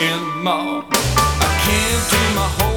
anymore. I can't do my homework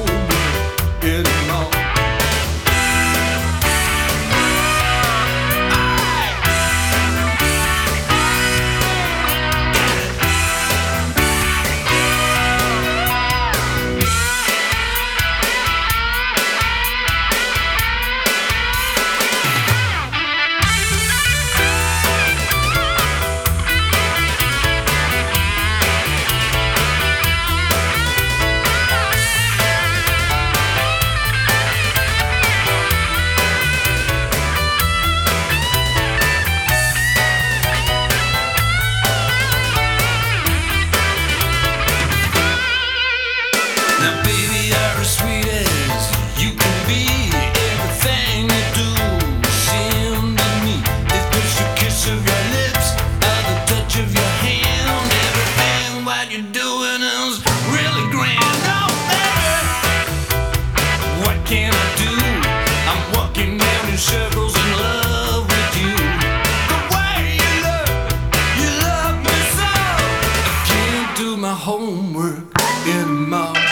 you